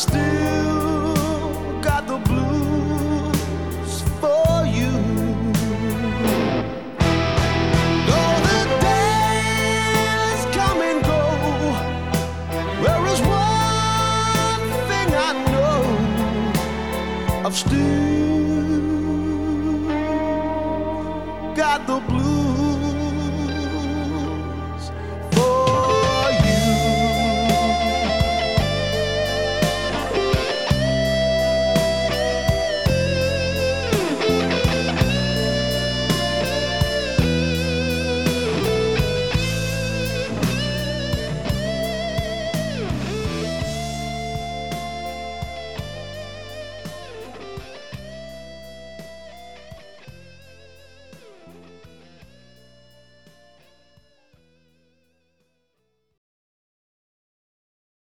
Still got the blues for you. Though the days come and go, there is one thing I know. I've still got the blues